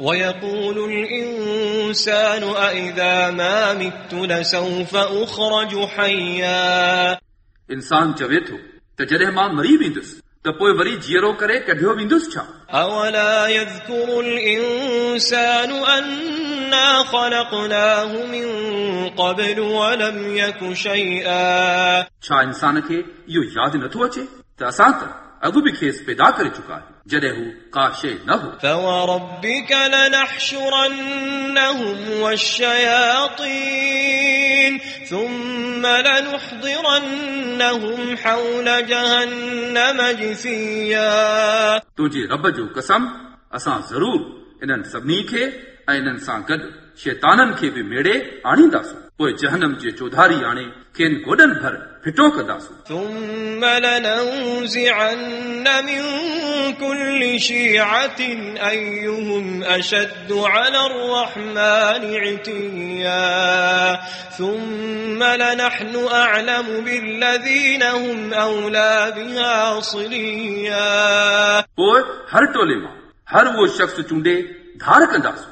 ويقول الإنسان أإذا ما مت لسوف أخرج حيا इंसान चवे थो त जॾहिं मां मरी वेंदुसि त पोइ वरी जीअरो करे कढियो वेंदुसि छा أولا يذكر الإنسان أنا خلقناه من قبل ولم يك شيئا छा इंसान खे इहो यादि नथो अचे त असां त अॻु बि खेसि पैदा करे चुका आहियूं जॾहिं हू का शइ न हो فوربك لنحشرنهم والشياطين ثم لنحضرنهم حول جهنم جثيا तुंहिंजे रब जो कसम असां ज़रूर इन्हनि सभिनी खे ऐं इन्हनि सां गॾु शैताननि खे बि मेड़े आणींदासूं पोइ जहनम जे चौधारी आणे खेनि गोॾनि भर फिटो कंदासूं ثم لننزعن من كل شيعة أيهم أشد على الرحمن عتيا ثم لنحن أعلم بالذين هم أولى بها صليا पोइ हर टोले मां हर उहो शख़्स चूंडे धार कंदासूं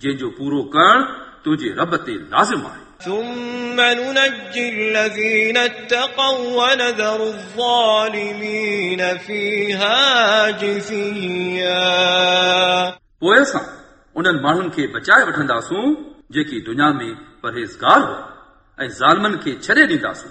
जंहिंजो पूरो करणु तुंहिंजे रब ते लाज़िम आहे ثم ننجي الذين اتقوا ونذر الظالمين فيها جثيا पोइ असां उन्हनि माण्हुनि खे बचाए वठंदासूं जेकी दुनिया में परहेज़गार हुआ ऐं ज़ालमनि खे छॾे ॾींदासूं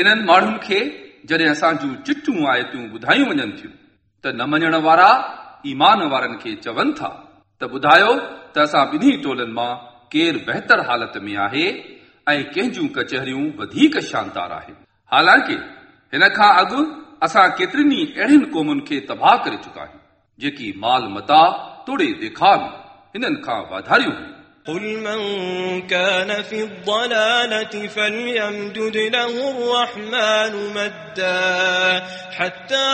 इन्हनि माण्हुनि खे जॾहिं असां जूं चिटूं आयतूं ॿुधायूं वञनि थियूं त न मञण वारा ईमान वारनि खे चवनि था त ॿुधायो त असां ॿिन्ही टोलनि मां केरु बहितर हालत में आहे ऐं कंहिंजूं कचहरियूं वधीक शानदार आहिनि हालांकि हिन खां अॻु असां केतिरनि ई अहिड़ियुनि क़ौमुनि खे तबाह करे चुका आहियूं जेकी माल मता तोड़े ॾेखार में हिननि खां वाधारियूं हुयूं قل من كان في الضلالة فليمدد له الرحمن مدا حتى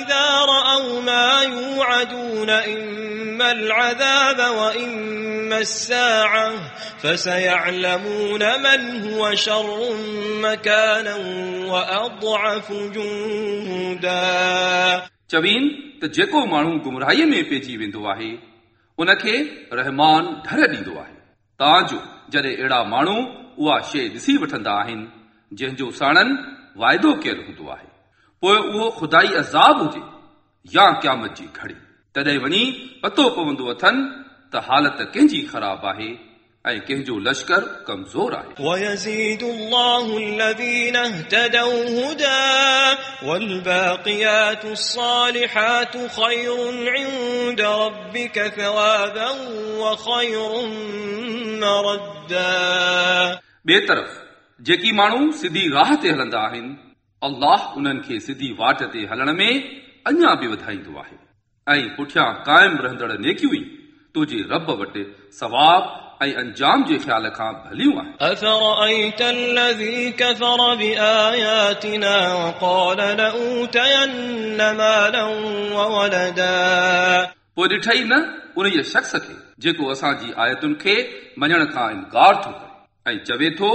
إذا رأوا ما يوعدون إما العذاب وإما الساعة فسيعلمون من هو شر مكانا وأضعف جندا चवीन त जेको माण्हू गुमराहीअ में पइजी वेंदो आहे ان کي رحمان ڍر ڏيندو آهي. تازو جڏهن اهڙا ماڻهو اها شيءِ ڏسي وٺندا آهن جنهن جو ساڻن واعدو ڪيل هوندو آهي. پوءِ اهو کدائي عذاب هجي يا قيامت جي گهڙي. تڏهن وڃي پتو پوندو اٿن ته حالت ڪنهن جي خراب آهي ऐं कंहिंजो लश्कर कमज़ोर आहे ويزيد الله الذين اهتدوا هدى والباقيات الصالحات خير عند ربك ثوابا وخير مردا ॿिए तरफ़ जेकी माण्हू सिधी राह ते हलंदा आहिनि अल्लाह उन्हनि खे सिधी वाट ते हलण में अञा बि वधाईंदो आहे ऐं पुठियां क़ाइमु रहंदड़ नेकियूं ई तुंहिंजे रब वटि सवाब ऐं अंजाम जे ख़्याल खां भलियूं आहिनि أفرأيت الذي كفر بآياتنا وقال لأوتين مالا وولدا पोइ ॾिठई न उन शख़्स खे जेको असांजी आयतुनि खे मञण खां इनकार थो करे ऐं चवे थो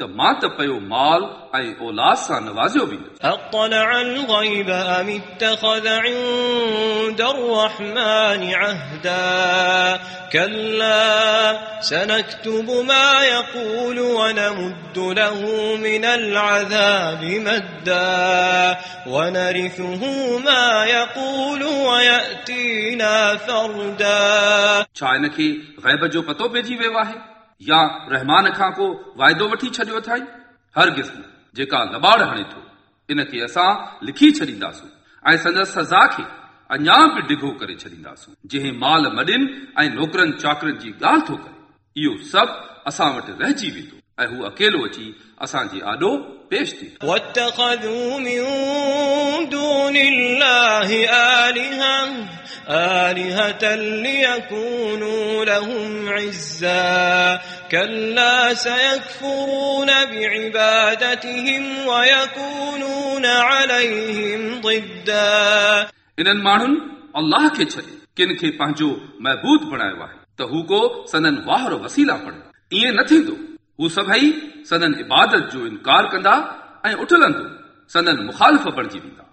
त मां त पियो माल ऐं औलाद सां नवाज़ियो बि अطلع الغيب أم اتخذ عند الرحمن عهدا؟ كلا سنكتب ما يقول ونمد له من العذاب مدا. ونرثه ما يقول ويأتينا فردا. छा इनखे ग़ैब जो पतो पइजी वियो आहे? या रहमान खां को वाइदो वठी छॾियो अथई हर क़िस्म जेका लबाड़ हणे थो इन खे असां लिखी छॾींदासूं ऐं संदसि सज़ा खे अञा बि डिघो करे छॾींदासूं जंहिं माल मॾिन ऐं नौकरनि चाकरनि जी ॻाल्हि थो करे इहो सभु असां वटि रहिजी वेंदो ऐं हू अकेलो अची असांजे आॾो पेश थिए واتخذوا من دون الله آلهة آلهة ليكونوا لهم عزا كلا سيكفرون بعبادتهم ويكونون عليهم ضدا इन्हनि माण्हुनि अल्लाह खे छॾे किन खे पंहिंजो महबूद बणायो आहे त हू को सदन वाहर वसीला पड़े ईअं न थींदो हू सभई सदन इबादत जो इनकार कंदा ऐं उठलंदो सदन मुखालिफ़ बणिजी वेंदा